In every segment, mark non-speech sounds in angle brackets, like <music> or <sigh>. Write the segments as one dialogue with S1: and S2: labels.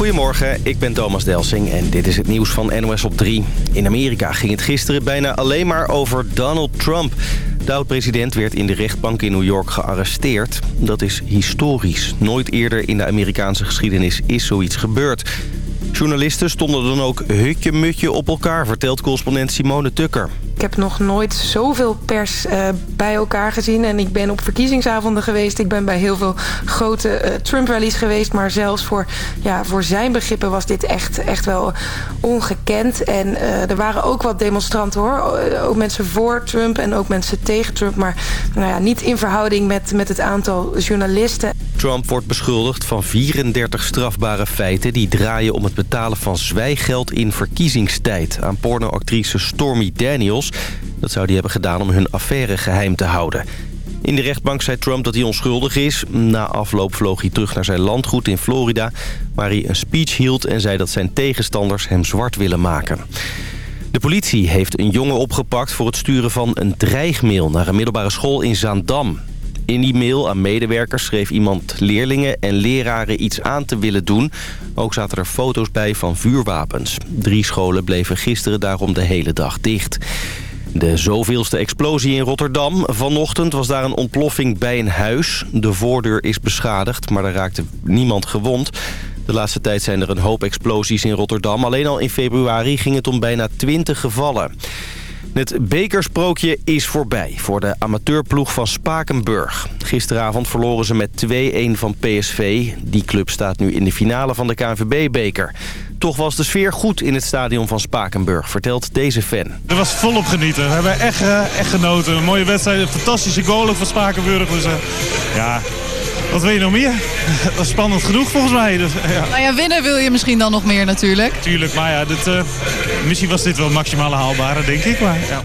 S1: Goedemorgen, ik ben Thomas Delsing en dit is het nieuws van NOS op 3. In Amerika ging het gisteren bijna alleen maar over Donald Trump. De oud-president werd in de rechtbank in New York gearresteerd. Dat is historisch. Nooit eerder in de Amerikaanse geschiedenis is zoiets gebeurd. Journalisten stonden dan ook hutje-mutje op elkaar, vertelt correspondent Simone Tukker.
S2: Ik heb nog nooit zoveel pers uh, bij elkaar gezien. En ik ben op verkiezingsavonden geweest. Ik ben bij heel veel grote uh, Trump-rallies geweest. Maar zelfs voor, ja, voor zijn begrippen was dit echt, echt wel ongekend. En uh, er waren ook wat demonstranten hoor. Ook mensen voor Trump en ook mensen tegen Trump. Maar nou ja, niet in verhouding met, met het aantal journalisten.
S1: Trump wordt beschuldigd van 34 strafbare feiten... die draaien om het betalen van zwijggeld in verkiezingstijd... aan pornoactrice Stormy Daniels. Dat zou hij hebben gedaan om hun affaire geheim te houden. In de rechtbank zei Trump dat hij onschuldig is. Na afloop vloog hij terug naar zijn landgoed in Florida... waar hij een speech hield en zei dat zijn tegenstanders hem zwart willen maken. De politie heeft een jongen opgepakt voor het sturen van een dreigmail... naar een middelbare school in Zaandam. In die mail aan medewerkers schreef iemand leerlingen en leraren iets aan te willen doen. Ook zaten er foto's bij van vuurwapens. Drie scholen bleven gisteren daarom de hele dag dicht. De zoveelste explosie in Rotterdam. Vanochtend was daar een ontploffing bij een huis. De voordeur is beschadigd, maar er raakte niemand gewond. De laatste tijd zijn er een hoop explosies in Rotterdam. Alleen al in februari ging het om bijna 20 gevallen. Het bekersprookje is voorbij voor de amateurploeg van Spakenburg. Gisteravond verloren ze met 2-1 van PSV. Die club staat nu in de finale van de KNVB-beker. Toch was de sfeer goed in het stadion van Spakenburg, vertelt deze fan.
S3: Het was volop genieten. We hebben echt, uh, echt genoten. Een mooie wedstrijd, een fantastische goal van Spakenburg. Dus uh, ja, wat wil je nog meer? <laughs> Dat is spannend genoeg volgens mij. Dus, ja.
S4: Nou ja, winnen wil je misschien dan nog meer natuurlijk.
S3: Tuurlijk, maar ja, dit, uh, misschien was dit wel maximale haalbare, denk ik. Maar, ja.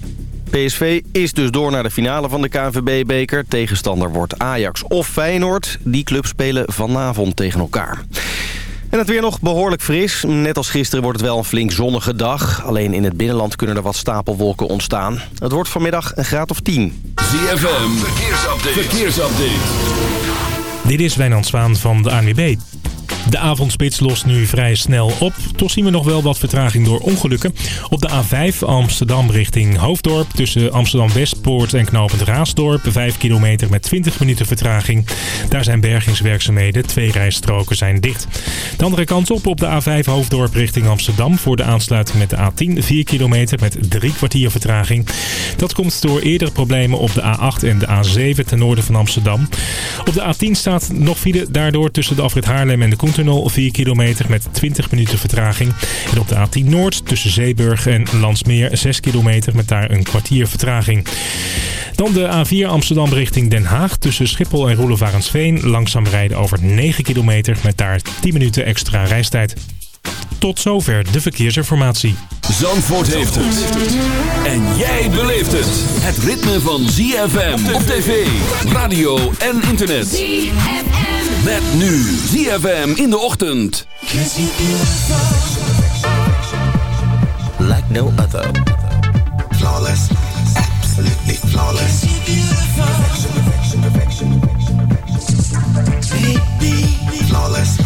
S1: PSV is dus door naar de finale van de KNVB-beker. Tegenstander wordt Ajax of Feyenoord. Die clubs spelen vanavond tegen elkaar. En het weer nog behoorlijk fris. Net als gisteren wordt het wel een flink zonnige dag. Alleen in het binnenland kunnen er wat stapelwolken ontstaan. Het wordt vanmiddag een graad of 10.
S5: ZFM, verkeersupdate. verkeersupdate.
S6: Dit is Wijnand Zwaan van de ANWB. De avondspits lost nu vrij snel op. Toch zien we nog wel wat vertraging door ongelukken. Op de A5 Amsterdam richting Hoofddorp tussen Amsterdam Westpoort en Knopend Raasdorp. 5 kilometer met 20 minuten vertraging. Daar zijn bergingswerkzaamheden. Twee rijstroken zijn dicht. De andere kant op op de A5 Hoofddorp richting Amsterdam voor de aansluiting met de A10. 4 kilometer met drie kwartier vertraging. Dat komt door eerdere problemen op de A8 en de A7 ten noorden van Amsterdam. Op de A10 staat nog file daardoor tussen de afrit Haarlem en de Koen Koentunnel 4 kilometer met 20 minuten vertraging. En op de A10 Noord tussen Zeeburg en Landsmeer 6 kilometer met daar een kwartier vertraging. Dan de A4 Amsterdam richting Den Haag tussen Schiphol en Roelevarensveen. Langzaam rijden over 9 kilometer met daar 10 minuten extra reistijd. Tot zover de verkeersinformatie.
S5: Zandvoort heeft het. En jij beleeft het. Het ritme van ZFM op tv, radio en internet. ZFM. Met nu ZFM in de ochtend.
S7: Like no other. Flawless. Absolutely flawless. Perfection, perfection, perfection. Baby. Flawless.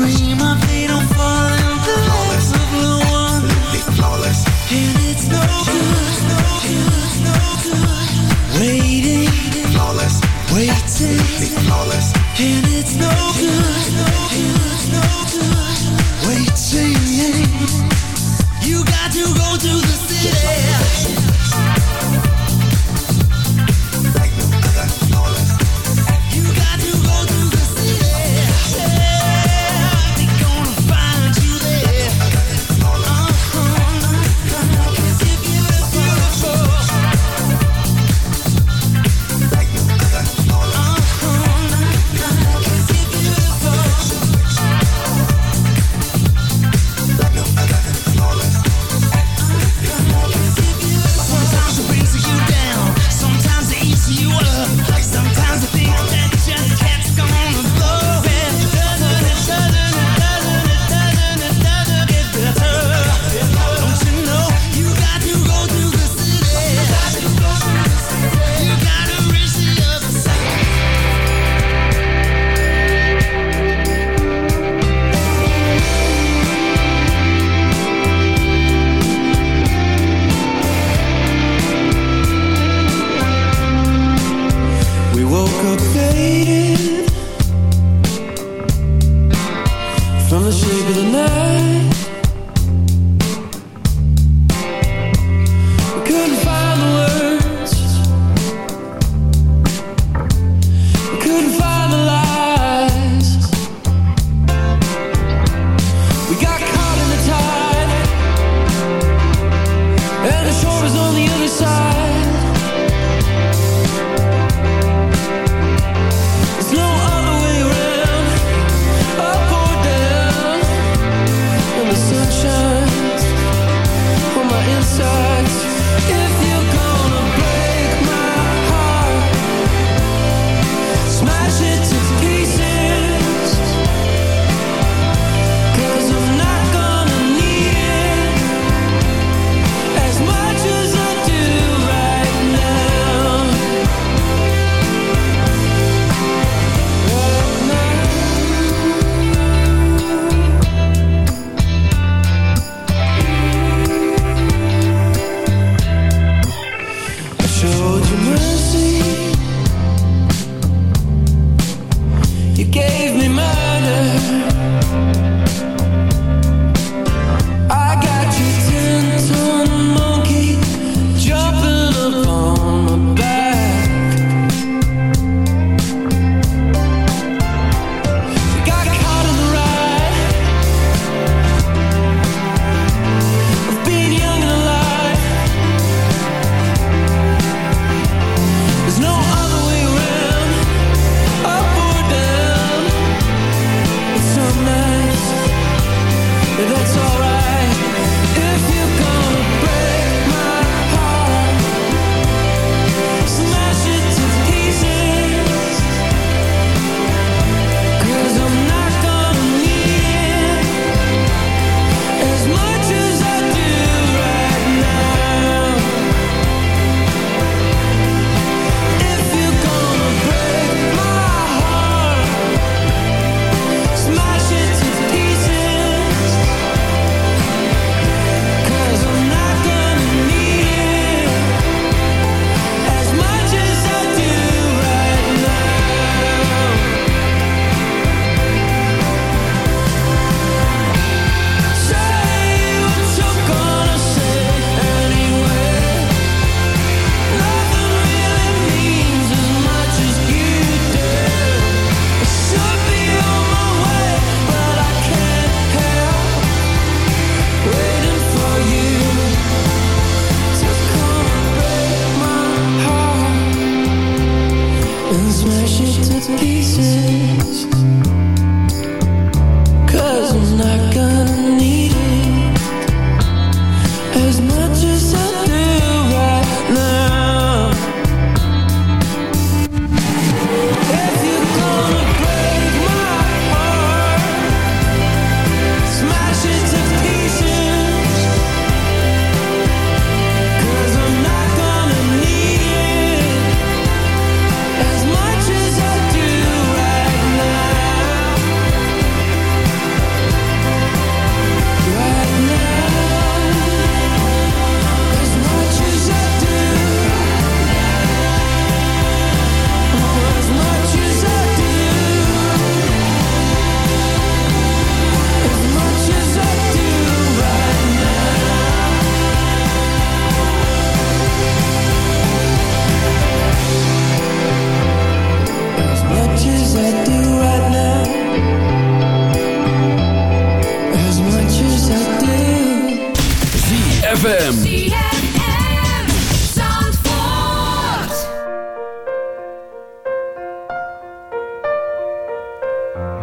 S7: Dream side.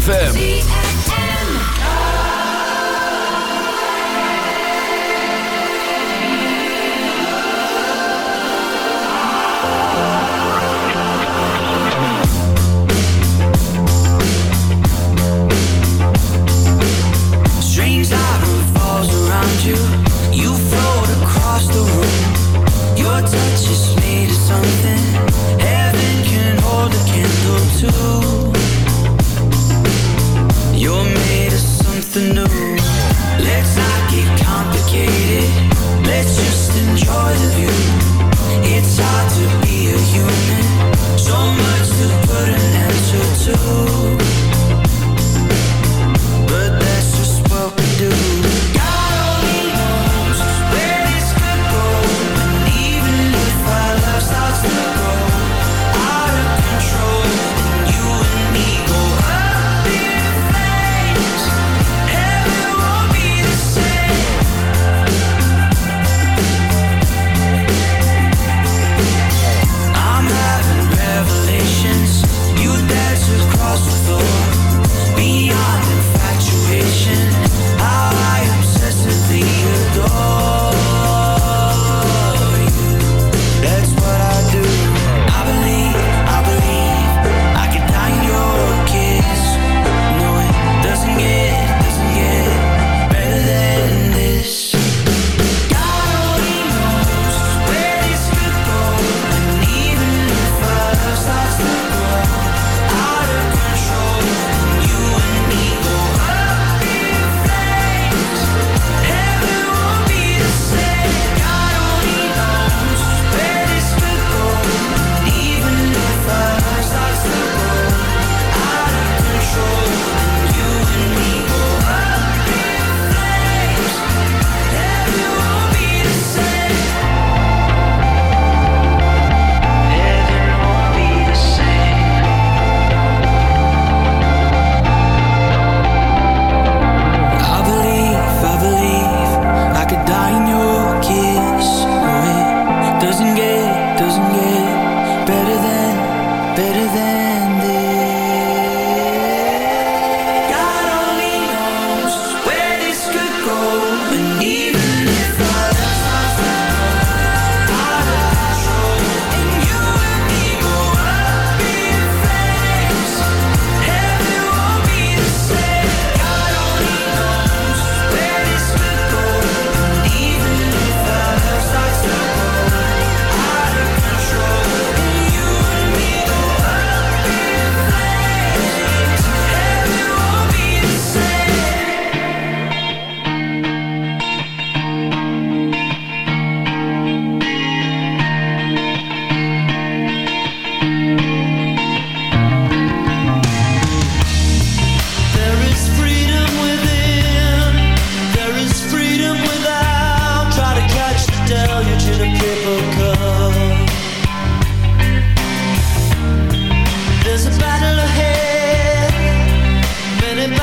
S7: ZFM.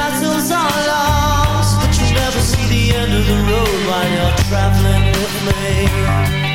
S8: battles are lost, but you'll never see the end of the road while you're traveling with me.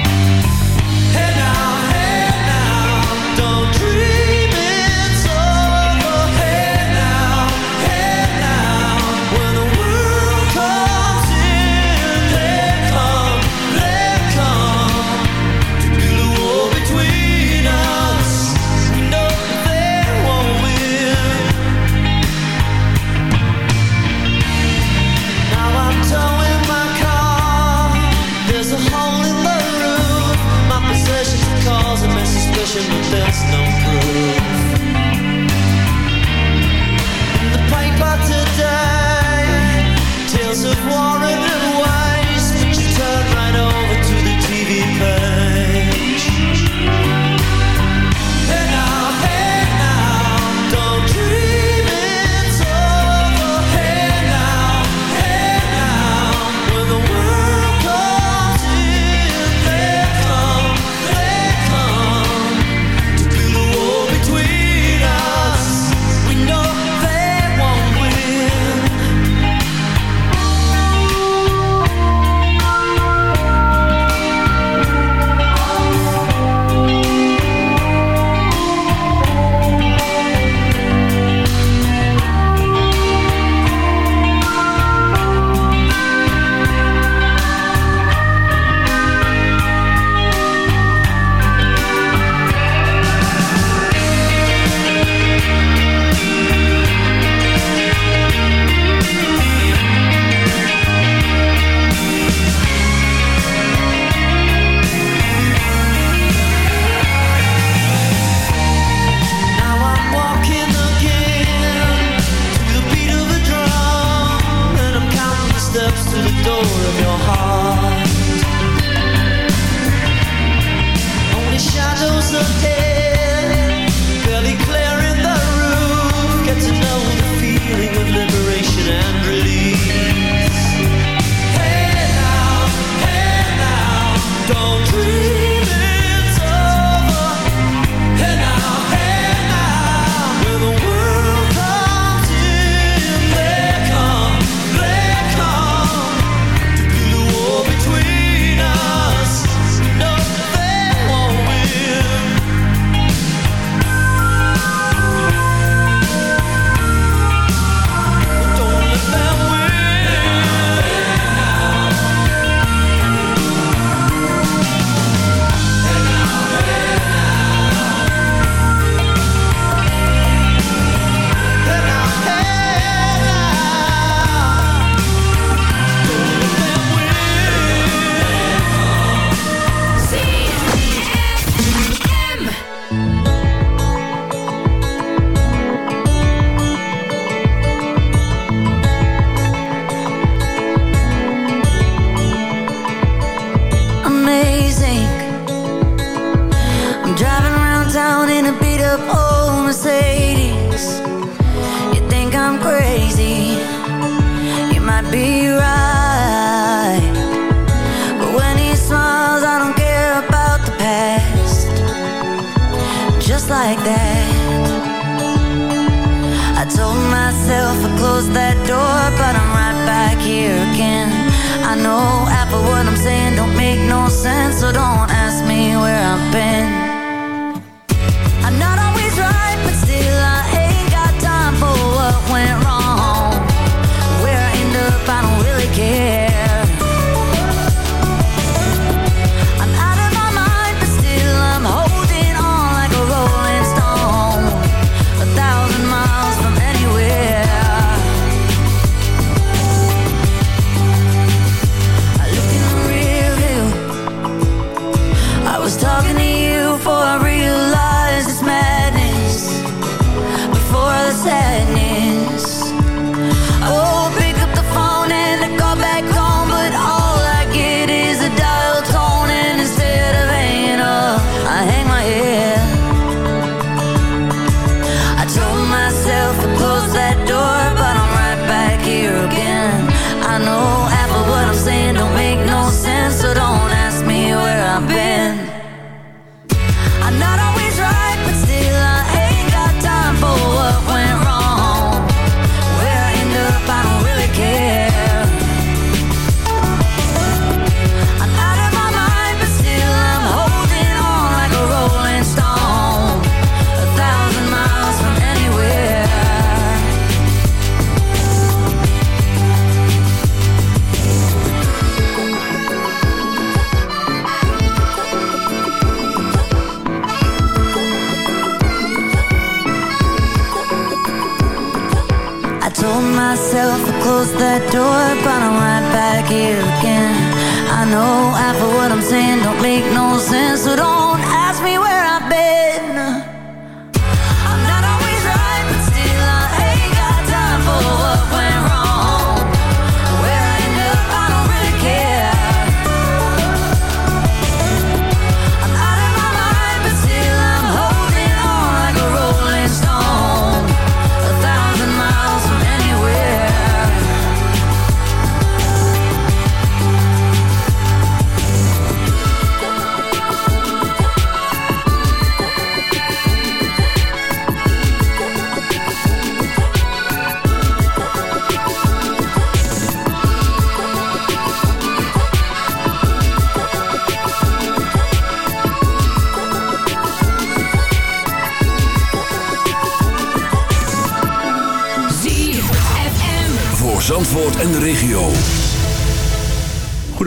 S9: I know half of what I'm saying don't make no sense So don't ask me where I've been.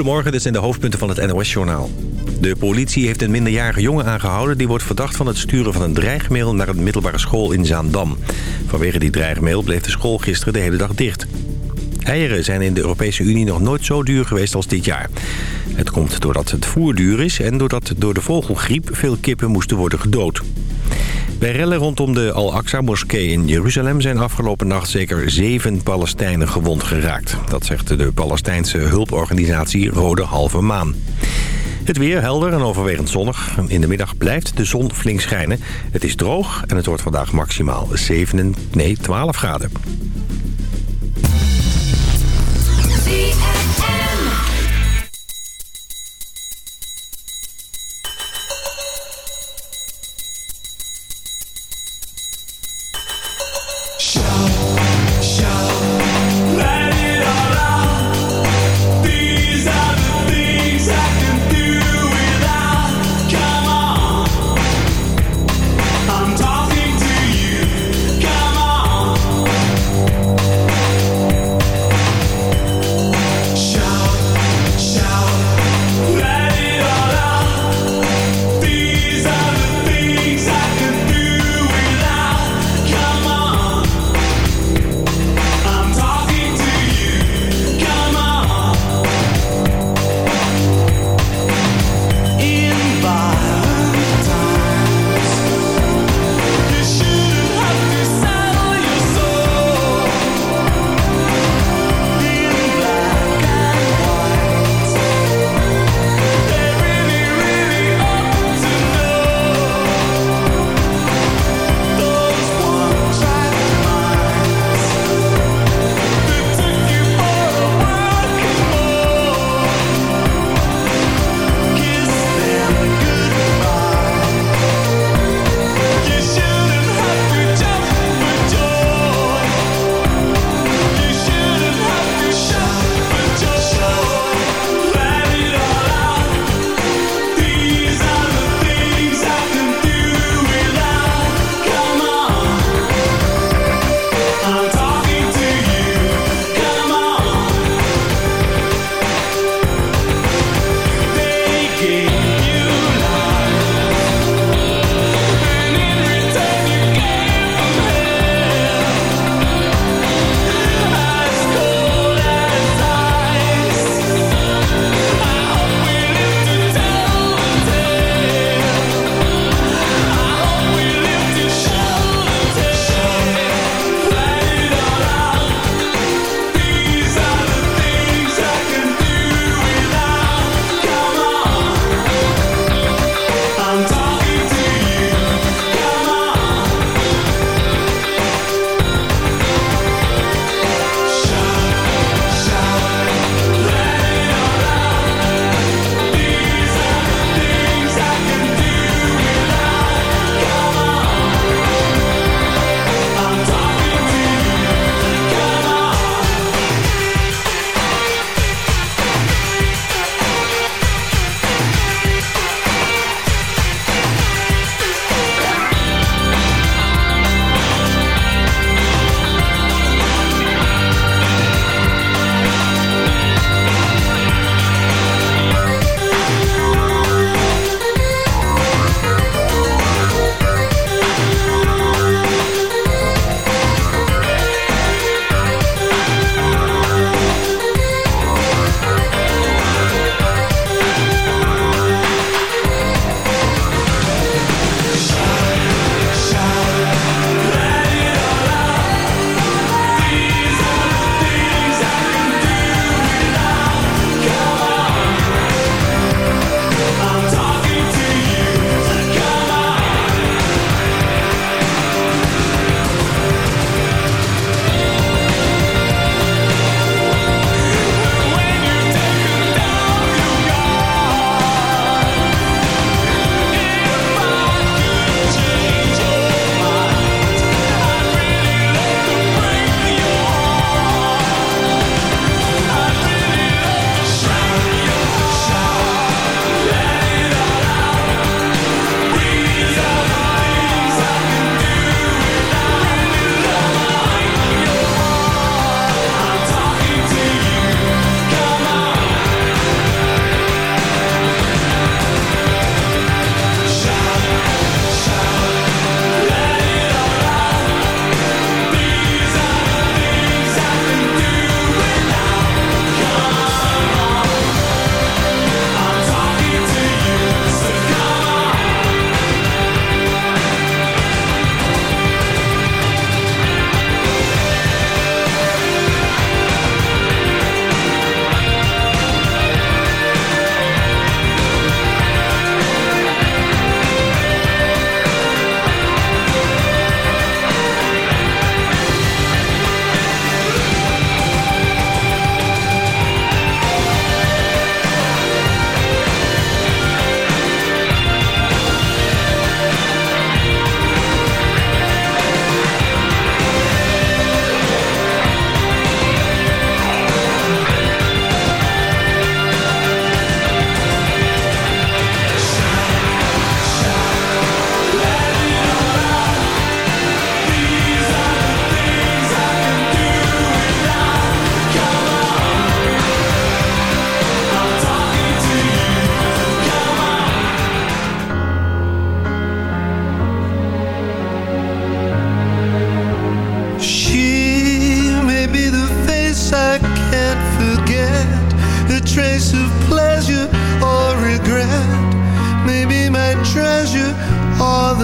S10: Goedemorgen, dit zijn de hoofdpunten van het NOS-journaal. De politie heeft een minderjarige jongen aangehouden... die wordt verdacht van het sturen van een dreigmail... naar een middelbare school in Zaandam. Vanwege die dreigmail bleef de school gisteren de hele dag dicht. Eieren zijn in de Europese Unie nog nooit zo duur geweest als dit jaar. Het komt doordat het voer duur is... en doordat door de vogelgriep veel kippen moesten worden gedood. Bij rellen rondom de Al-Aqsa-moskee in Jeruzalem zijn afgelopen nacht zeker zeven Palestijnen gewond geraakt. Dat zegt de Palestijnse hulporganisatie Rode Halve Maan. Het weer helder en overwegend zonnig. In de middag blijft de zon flink schijnen. Het is droog en het wordt vandaag maximaal 7, nee, 12 graden.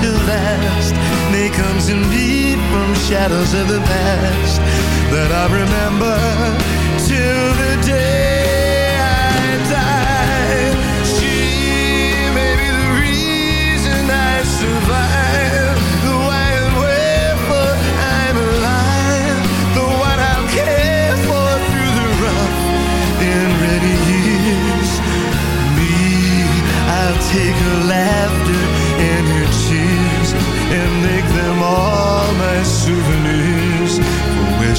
S11: till last. May comes and me from shadows of the past that I remember till the day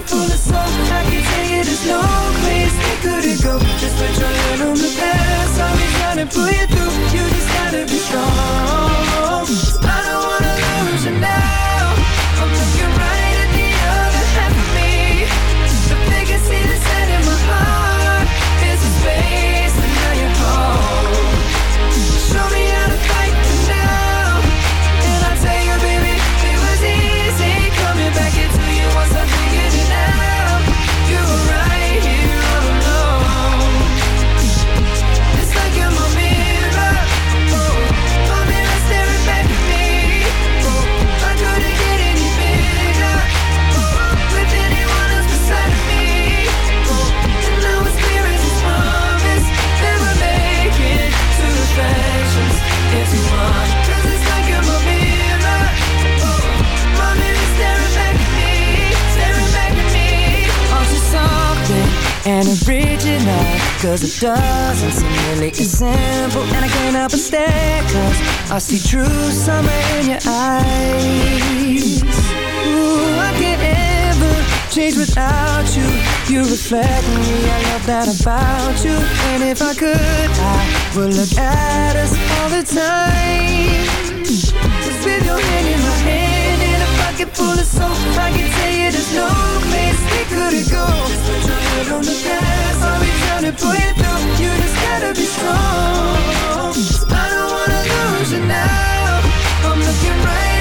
S7: pocket full of soul I can tell you there's no place we couldn't go. Just put your hand on the past be trying to pull you through. You just gotta be strong I see true summer in your eyes. Ooh, I can't ever change without you. You reflect me, I love that about you. And if I could, I would look at us all the time. Just with your hand in my hand And a pocket full of soap. I can tell you there's no place we couldn't go. Just put your head on the past I'll be trying to pull you through. You just gotta be strong illusion now. I'm
S5: looking right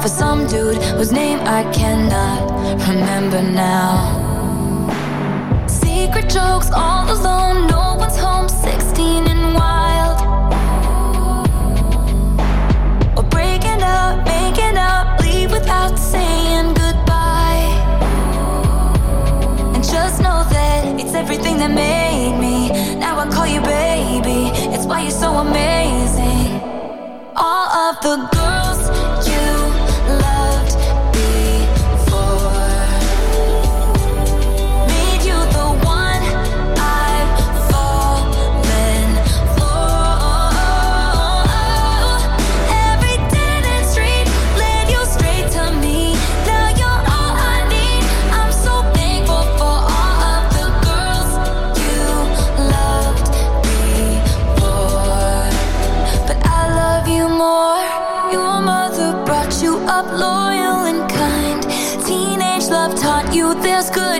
S9: for some dude whose name I cannot remember now. Secret jokes all alone, no one's home, 16 and wild. Or breaking up, making up, leave without saying goodbye. And just know that it's everything that made me. Now I call you baby, it's why you're so amazing. All of the up, loyal and kind. Teenage love taught you there's good